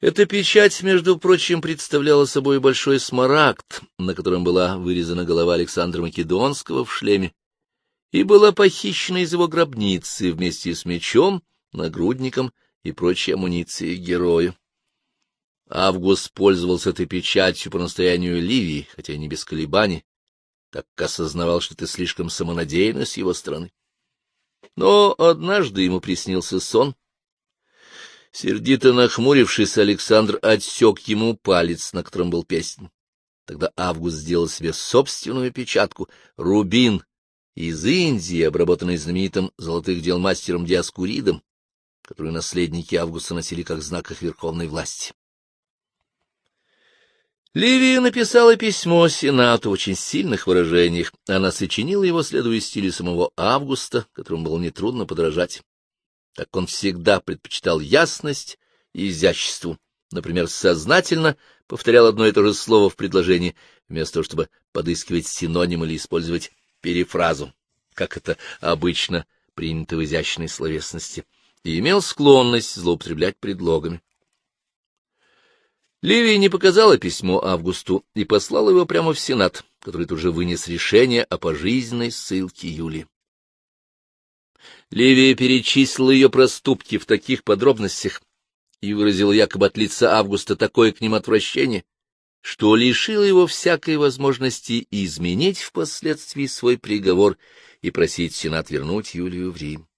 Эта печать, между прочим, представляла собой большой смарагд, на котором была вырезана голова Александра Македонского в шлеме, и была похищена из его гробницы вместе с мечом, нагрудником и прочей амуницией героя. Август пользовался этой печатью по настоянию Ливии, хотя не без колебаний, так как осознавал, что это слишком самонадеянно с его стороны. Но однажды ему приснился сон. Сердито нахмурившись, Александр отсек ему палец, на котором был песен. Тогда Август сделал себе собственную печатку — рубин из Индии, обработанный знаменитым золотых дел мастером Диаскуридом, которую наследники Августа носили как знак их верховной власти. Ливия написала письмо Сенату в очень сильных выражениях. Она сочинила его, следуя стилю самого Августа, которому было нетрудно подражать. Так он всегда предпочитал ясность и изяществу. Например, сознательно повторял одно и то же слово в предложении, вместо того, чтобы подыскивать синоним или использовать перефразу, как это обычно принято в изящной словесности, и имел склонность злоупотреблять предлогами. Ливия не показала письмо Августу и послала его прямо в Сенат, который тут же вынес решение о пожизненной ссылке Юлии. Ливия перечислила ее проступки в таких подробностях и выразила якобы от лица Августа такое к ним отвращение, что лишила его всякой возможности изменить впоследствии свой приговор и просить Сенат вернуть Юлию в Рим.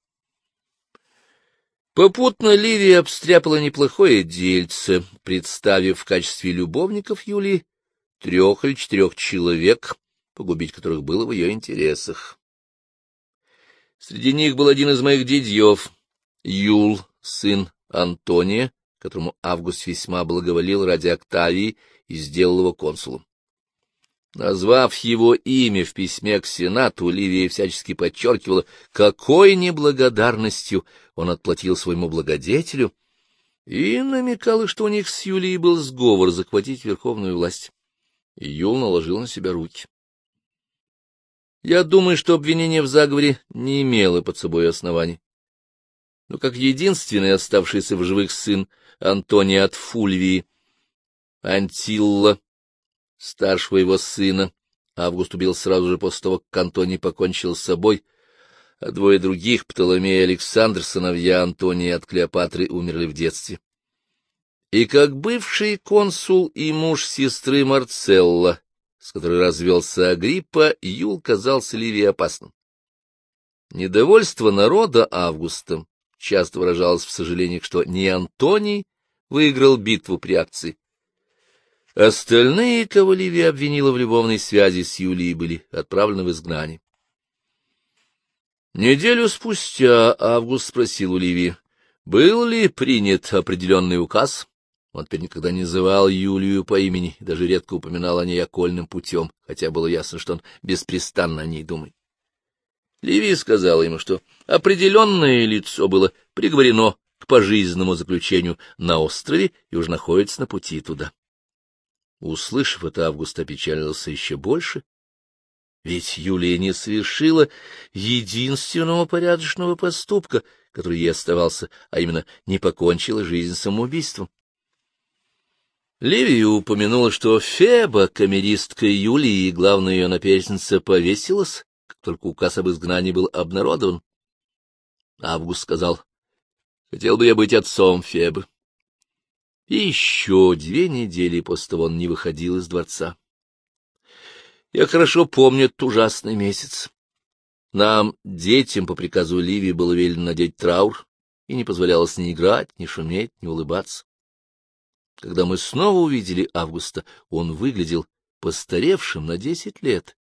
Попутно Ливия обстряпала неплохое дельце, представив в качестве любовников Юлии трех или четырех человек, погубить которых было в ее интересах. Среди них был один из моих дядьев, Юл, сын Антония, которому Август весьма благоволил ради Октавии и сделал его консулом. Назвав его имя в письме к Сенату, Ливия всячески подчеркивала, какой неблагодарностью он отплатил своему благодетелю, и намекала, что у них с Юлией был сговор захватить верховную власть. Юл наложил на себя руки. Я думаю, что обвинение в заговоре не имело под собой оснований. Но как единственный оставшийся в живых сын Антония от Фульвии, Антилла, старшего его сына, Август убил сразу же после того, как Антоний покончил с собой, а двое других, Птоломей и Александр, сыновья Антония от Клеопатры, умерли в детстве. И как бывший консул и муж сестры Марцелла, с которой развелся Агриппа, Юл казался Ливии опасным. Недовольство народа Августом часто выражалось в сожалении, что не Антоний выиграл битву при акции, Остальные, кого Ливия обвинила в любовной связи с Юлией, были отправлены в изгнание. Неделю спустя Август спросил у Ливии, был ли принят определенный указ. Он теперь никогда не называл Юлию по имени, даже редко упоминал о ней окольным путем, хотя было ясно, что он беспрестанно о ней думает. Ливия сказала ему, что определенное лицо было приговорено к пожизненному заключению на острове и уж находится на пути туда. Услышав это, Август опечалился еще больше, ведь Юлия не совершила единственного порядочного поступка, который ей оставался, а именно не покончила жизнь самоубийством. Ливия упомянула, что Феба, камеристка Юлии и главная ее наперсница, повесилась, как только указ об изгнании был обнародован. Август сказал, — Хотел бы я быть отцом Фебы. И еще две недели после того он не выходил из дворца. Я хорошо помню этот ужасный месяц. Нам, детям, по приказу Ливии, было велено надеть траур, и не позволялось ни играть, ни шуметь, ни улыбаться. Когда мы снова увидели Августа, он выглядел постаревшим на десять лет.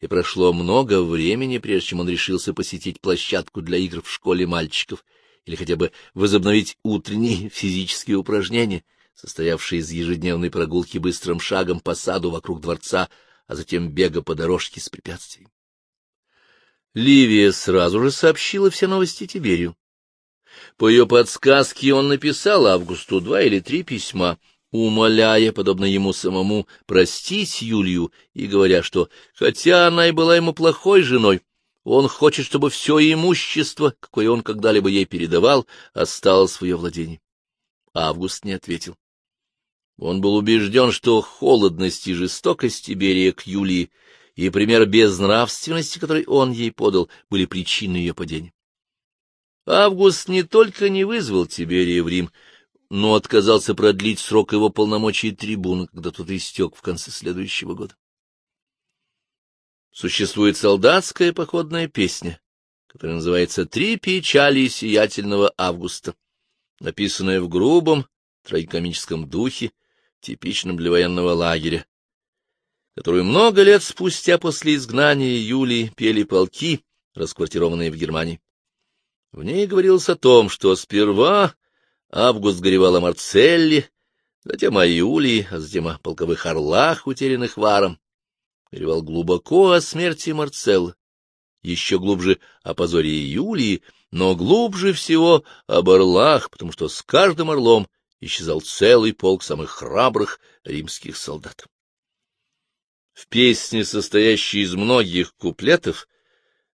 И прошло много времени, прежде чем он решился посетить площадку для игр в школе мальчиков — или хотя бы возобновить утренние физические упражнения, состоявшие из ежедневной прогулки быстрым шагом по саду вокруг дворца, а затем бега по дорожке с препятствиями. Ливия сразу же сообщила все новости Тиберию. По ее подсказке он написал Августу два или три письма, умоляя, подобно ему самому, простить Юлию и говоря, что, хотя она и была ему плохой женой, он хочет, чтобы все имущество, какое он когда-либо ей передавал, осталось в ее владении. Август не ответил. Он был убежден, что холодность и жестокость Тиберия к Юлии и пример безнравственности, который он ей подал, были причиной ее падения. Август не только не вызвал Тиберия в Рим, но отказался продлить срок его полномочий трибуна, когда тот истек в конце следующего года. Существует солдатская походная песня, которая называется «Три печали сиятельного августа», написанная в грубом трагикомическом духе, типичном для военного лагеря, которую много лет спустя после изгнания Юлии пели полки, расквартированные в Германии. В ней говорилось о том, что сперва Август горевал о Марцелле, затем о Юлии, а затем о полковых орлах, утерянных варом. Горевал глубоко о смерти Марцелла, еще глубже о позоре Юлии, но глубже всего об орлах, потому что с каждым орлом исчезал целый полк самых храбрых римских солдат. В песне, состоящей из многих куплетов,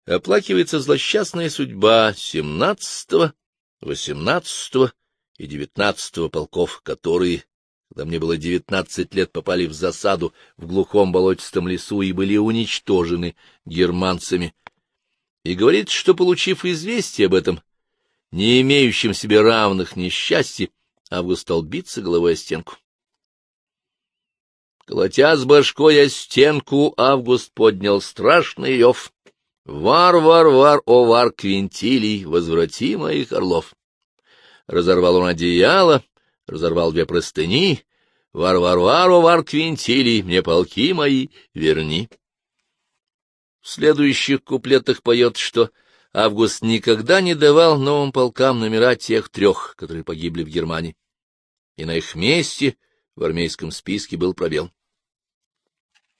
оплакивается злосчастная судьба семнадцатого, восемнадцатого и девятнадцатого полков, которые, когда мне было девятнадцать лет, попали в засаду в глухом болотистом лесу и были уничтожены германцами. И говорит, что, получив известие об этом, не имеющем себе равных несчастье, Август стал биться головой о стенку. Колотя с башкой о стенку, Август поднял страшный рев. Вар, вар, вар, о вар, Квинтилий, возврати моих орлов. Разорвал он одеяло, разорвал две простыни. Вар, вар, вар, о вар, Квинтилий, мне полки мои верни. В следующих куплетах поет, что Август никогда не давал новым полкам номера тех трех, которые погибли в Германии и на их месте в армейском списке был пробел.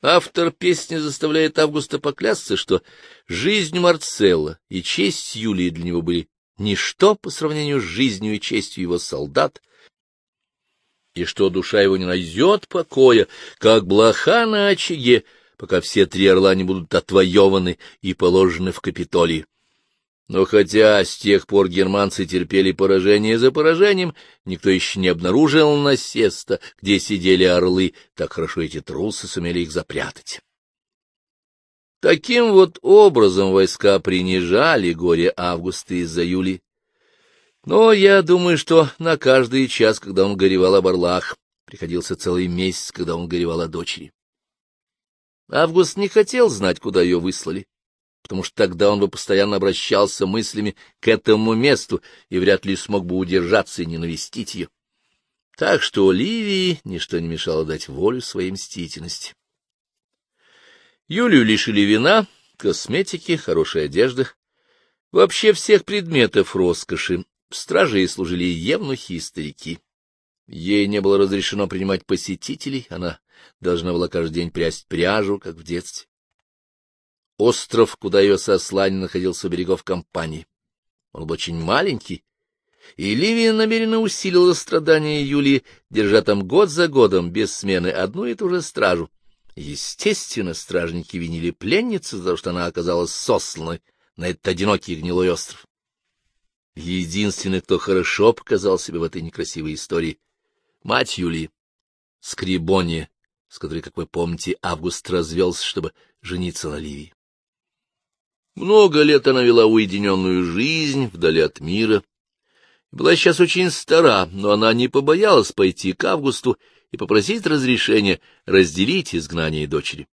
Автор песни заставляет Августа поклясться, что жизнь Марцелла и честь Юлии для него были ничто по сравнению с жизнью и честью его солдат, и что душа его не найдет покоя, как блоха на очаге, пока все три орла не будут отвоеваны и положены в Капитолии. Но хотя с тех пор германцы терпели поражение за поражением, никто еще не обнаружил насеста, где сидели орлы, так хорошо эти трусы сумели их запрятать. Таким вот образом войска принижали горе Августа из-за Юли. Но я думаю, что на каждый час, когда он горевал об орлах, приходился целый месяц, когда он горевал о дочери. Август не хотел знать, куда ее выслали потому что тогда он бы постоянно обращался мыслями к этому месту и вряд ли смог бы удержаться и не навестить ее. Так что Оливии ничто не мешало дать волю своей мстительности. Юлию лишили вина, косметики, хорошей одежды, вообще всех предметов роскоши. Стражей служили евнухи и старики. Ей не было разрешено принимать посетителей, она должна была каждый день прясть пряжу, как в детстве. Остров, куда ее сослали, находился у берегов компании. Он был очень маленький, и Ливия намеренно усилила страдания Юлии, держа там год за годом, без смены, одну и ту же стражу. Естественно, стражники винили пленницу за то, что она оказалась сосланной на этот одинокий гнилой остров. Единственный, кто хорошо показал себя в этой некрасивой истории — мать Юлии, Скрибония, с которой, как вы помните, Август развелся, чтобы жениться на Ливии. Много лет она вела уединенную жизнь вдали от мира. Была сейчас очень стара, но она не побоялась пойти к Августу и попросить разрешения разделить изгнание дочери.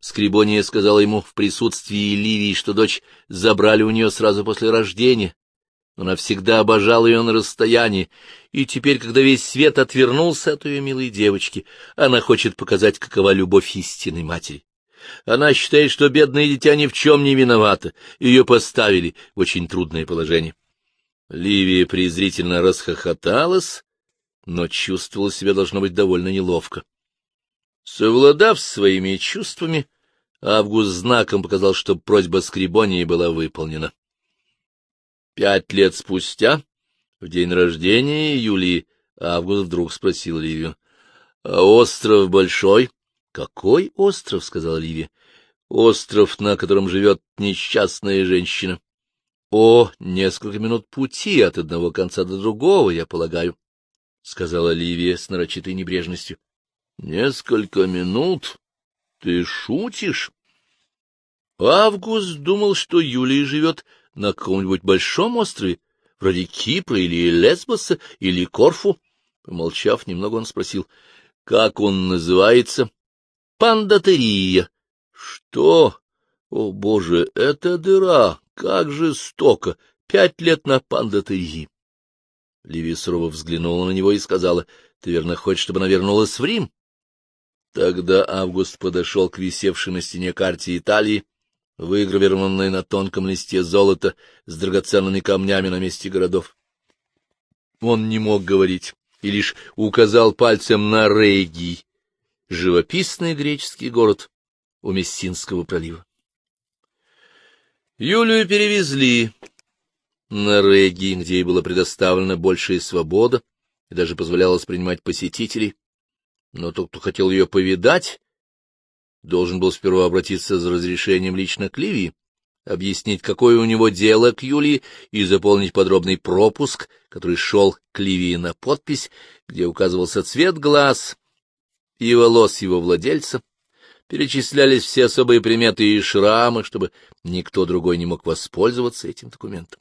Скрибония сказала ему в присутствии Ливии, что дочь забрали у нее сразу после рождения. Она всегда обожала ее на расстоянии, и теперь, когда весь свет отвернулся от ее милой девочки, она хочет показать, какова любовь истинной матери. Она считает, что бедное дитя ни в чем не виновато, ее поставили в очень трудное положение. Ливия презрительно расхохоталась, но чувствовала себя, должно быть, довольно неловко. Совладав своими чувствами, Август знаком показал, что просьба Скрибонии была выполнена. Пять лет спустя, в день рождения Юлии, Август вдруг спросил Ливию, — А остров большой? —— Какой остров? — сказала Ливия. — Остров, на котором живет несчастная женщина. — О, несколько минут пути от одного конца до другого, я полагаю. — сказала Ливия с нарочитой небрежностью. — Несколько минут? Ты шутишь? Август думал, что Юлия живет на каком-нибудь большом острове, вроде Кипра или Лесбоса или Корфу. Помолчав немного, он спросил, — как он называется? — Пандатерия. — Что? О, боже, это дыра! Как жестоко! Пять лет на пандатерии. Ливия сурово взглянула на него и сказала, — Ты, верно, хочешь, чтобы она вернулась в Рим? Тогда Август подошел к висевшей на стене карте Италии, выгравированной на тонком листе золота с драгоценными камнями на месте городов. Он не мог говорить и лишь указал пальцем на Регий, живописный греческий город у Мессинского пролива. Юлию перевезли на Регги, где ей была предоставлена большая свобода и даже позволялось принимать посетителей. Но тот, кто хотел ее повидать, должен был сперва обратиться за разрешением лично к Ливии, объяснить, какое у него дело к Юлии, и заполнить подробный пропуск, который шел к Ливии на подпись, где указывался цвет глаз и волос его владельца, перечислялись все особые приметы и шрамы, чтобы никто другой не мог воспользоваться этим документом.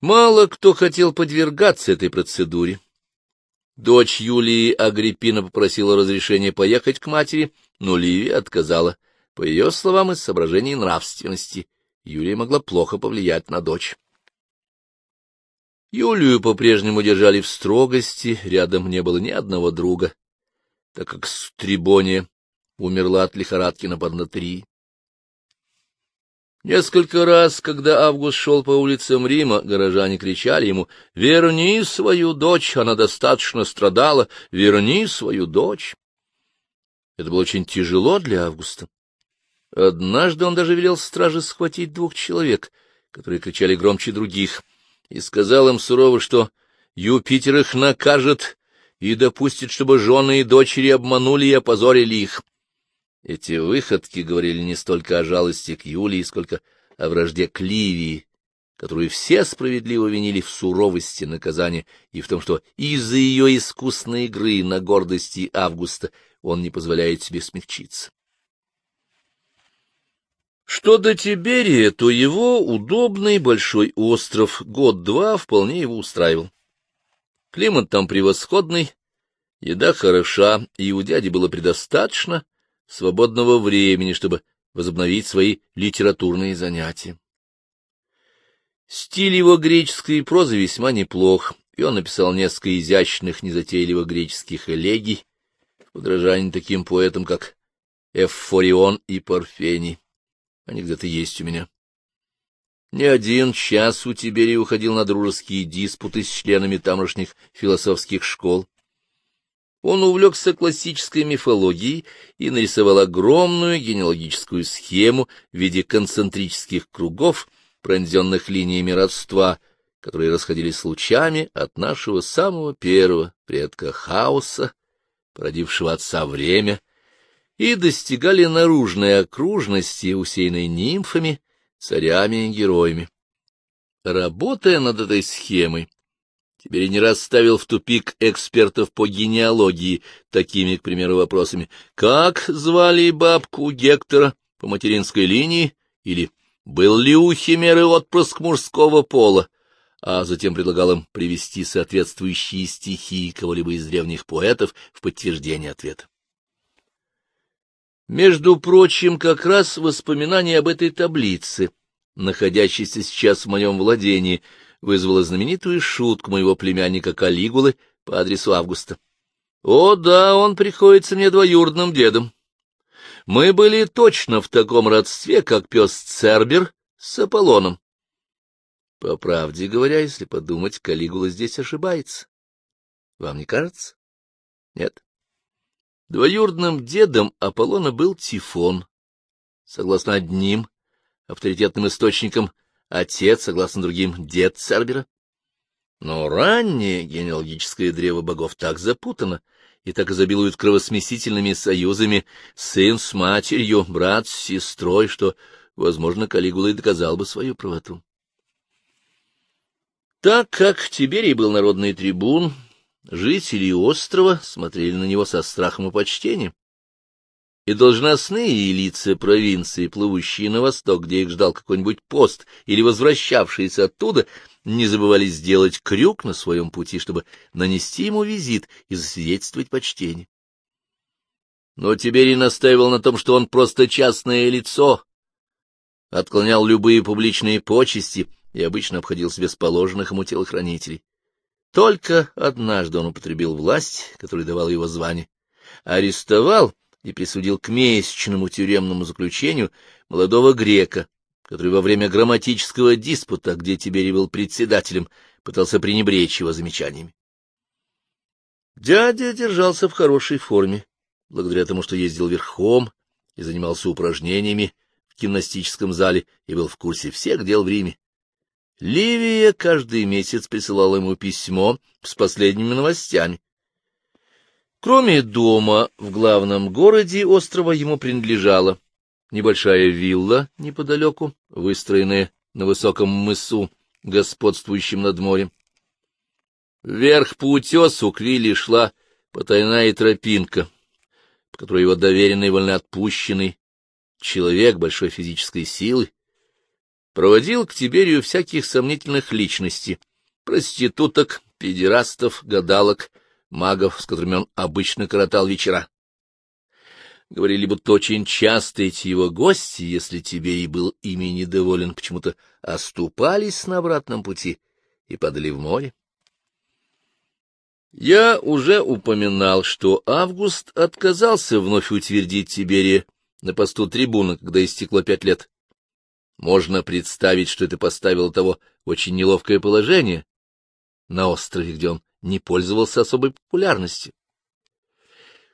Мало кто хотел подвергаться этой процедуре. Дочь Юлии Агриппина попросила разрешения поехать к матери, но Ливия отказала. По ее словам, из соображений нравственности Юлия могла плохо повлиять на дочь. Юлию по-прежнему держали в строгости, рядом не было ни одного друга, так как Стрибония умерла от лихорадки на поднатрии. Несколько раз, когда Август шел по улицам Рима, горожане кричали ему «Верни свою дочь, она достаточно страдала, верни свою дочь». Это было очень тяжело для Августа. Однажды он даже велел страже схватить двух человек, которые кричали громче других, и сказал им сурово, что Юпитер их накажет и допустит, чтобы жены и дочери обманули и опозорили их. Эти выходки говорили не столько о жалости к Юлии, сколько о вражде к Ливии, которую все справедливо винили в суровости наказания и в том, что из-за ее искусной игры на гордости Августа он не позволяет себе смягчиться. Что до Тиберия, то его удобный большой остров год-два вполне его устраивал. Климат там превосходный, еда хороша, и у дяди было предостаточно свободного времени, чтобы возобновить свои литературные занятия. Стиль его греческой прозы весьма неплох, и он написал несколько изящных, незатейливых греческих элегий, в подражании таким поэтам, как Эвфорион и Парфений. Они где-то есть у меня. Не один час у Тиберия уходил на дружеские диспуты с членами тамошних философских школ. Он увлекся классической мифологией и нарисовал огромную генеалогическую схему в виде концентрических кругов, пронзенных линиями родства, которые расходились лучами от нашего самого первого предка хаоса, породившего отца время, и достигали наружной окружности, усеянной нимфами, царями и героями. Работая над этой схемой, Теперь не раз ставил в тупик экспертов по генеалогии такими, к примеру, вопросами. Как звали бабку Гектора по материнской линии? Или был ли у Химеры отпрыск мужского пола? А затем предлагал им привести соответствующие стихи кого-либо из древних поэтов в подтверждение ответа. Между прочим, как раз воспоминания об этой таблице, находящейся сейчас в моем владении, — вызвала знаменитую шутку моего племянника Калигулы по адресу Августа. О, да, он приходится мне двоюродным дедом. Мы были точно в таком родстве, как пес Цербер с Аполлоном. По правде говоря, если подумать, Калигула здесь ошибается. Вам не кажется? Нет. Двоюродным дедом Аполлона был Тифон. Согласно одним авторитетным источникам, отец, согласно другим, дед Цербера. Но раннее генеалогическое древо богов так запутано и так изобилует кровосмесительными союзами сын с матерью, брат с сестрой, что, возможно, Калигула и доказал бы свою правоту. Так как Тиберий был народный трибун, жители острова смотрели на него со страхом и почтением. И должностные лица провинции, плывущие на восток, где их ждал какой-нибудь пост, или возвращавшиеся оттуда, не забывали сделать крюк на своем пути, чтобы нанести ему визит и засвидетельствовать почтение. Но Тиберий настаивал на том, что он просто частное лицо, отклонял любые публичные почести и обычно обходился без положенных ему телохранителей. Только однажды он употребил власть, которую давал его звание, арестовал и присудил к месячному тюремному заключению молодого грека, который во время грамматического диспута, где Тиберий был председателем, пытался пренебречь его замечаниями. Дядя держался в хорошей форме, благодаря тому, что ездил верхом и занимался упражнениями в гимнастическом зале и был в курсе всех дел в Риме. Ливия каждый месяц присылала ему письмо с последними новостями. Кроме дома в главном городе острова ему принадлежала небольшая вилла неподалеку, выстроенная на высоком мысу, господствующем над морем. Вверх по утесу к вилле шла потайная тропинка, по которой его доверенный вольноотпущенный человек большой физической силы проводил к Тиберию всяких сомнительных личностей, проституток, педерастов, гадалок, магов, с которыми он обычно коротал вечера. Говорили, будто очень часто эти его гости, если Тиберий был ими недоволен, почему-то оступались на обратном пути и падали в море. Я уже упоминал, что Август отказался вновь утвердить Тиберия на посту трибуна, когда истекло пять лет. Можно представить, что это поставило того очень неловкое положение на острове, где он не пользовался особой популярностью.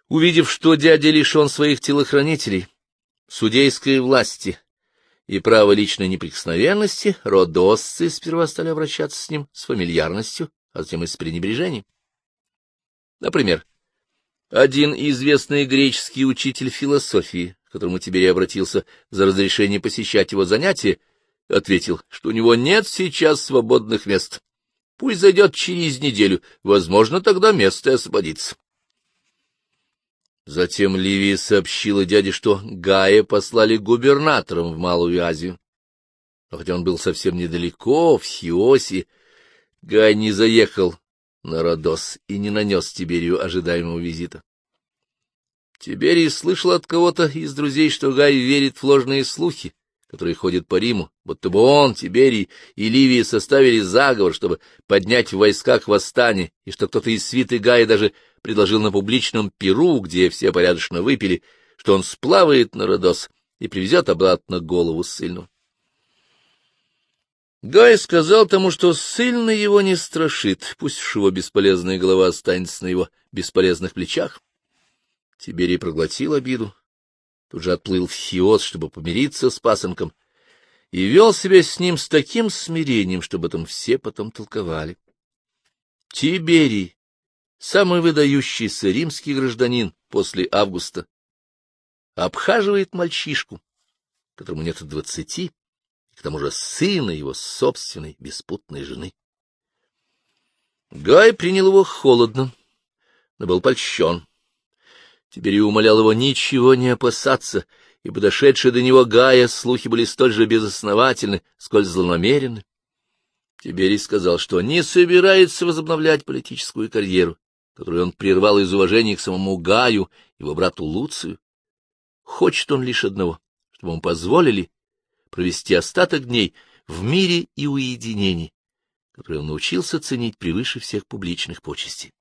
Увидев, что дядя лишен своих телохранителей, судейской власти и права личной неприкосновенности, родосцы сперва стали обращаться с ним с фамильярностью, а затем и с пренебрежением. Например, один известный греческий учитель философии, к которому теперь обратился за разрешение посещать его занятия, ответил, что у него нет сейчас свободных мест. Пусть зайдет через неделю, возможно, тогда место освободится. Затем Ливия сообщила дяде, что Гая послали губернатором в Малую Азию. Но хотя он был совсем недалеко, в Хиосе, Гай не заехал на Родос и не нанес Тиберию ожидаемого визита. Тиберий слышал от кого-то из друзей, что Гай верит в ложные слухи, которые ходят по Риму, будто бы он, Тиберий и Ливия составили заговор, чтобы поднять в войсках восстание, и что кто-то из свиты Гая даже предложил на публичном перу, где все порядочно выпили, что он сплавает на Родос и привезет обратно голову ссыльного. Гай сказал тому, что ссыльно его не страшит, пусть уж его бесполезная голова останется на его бесполезных плечах. Тиберий проглотил обиду, тут же отплыл в Хиос, чтобы помириться с пасынком, и вел себя с ним с таким смирением, чтобы этом все потом толковали. Тиберий, самый выдающийся римский гражданин после августа, обхаживает мальчишку, которому нет двадцати, к тому же сына его собственной беспутной жены. Гай принял его холодно, но был польщен. Теперь и умолял его ничего не опасаться, и подошедшие до него Гая слухи были столь же безосновательны, сколь злонамеренны. Тиберий сказал, что не собирается возобновлять политическую карьеру, которую он прервал из уважения к самому Гаю, его брату Луцию. Хочет он лишь одного, чтобы ему позволили провести остаток дней в мире и уединении, который он научился ценить превыше всех публичных почестей.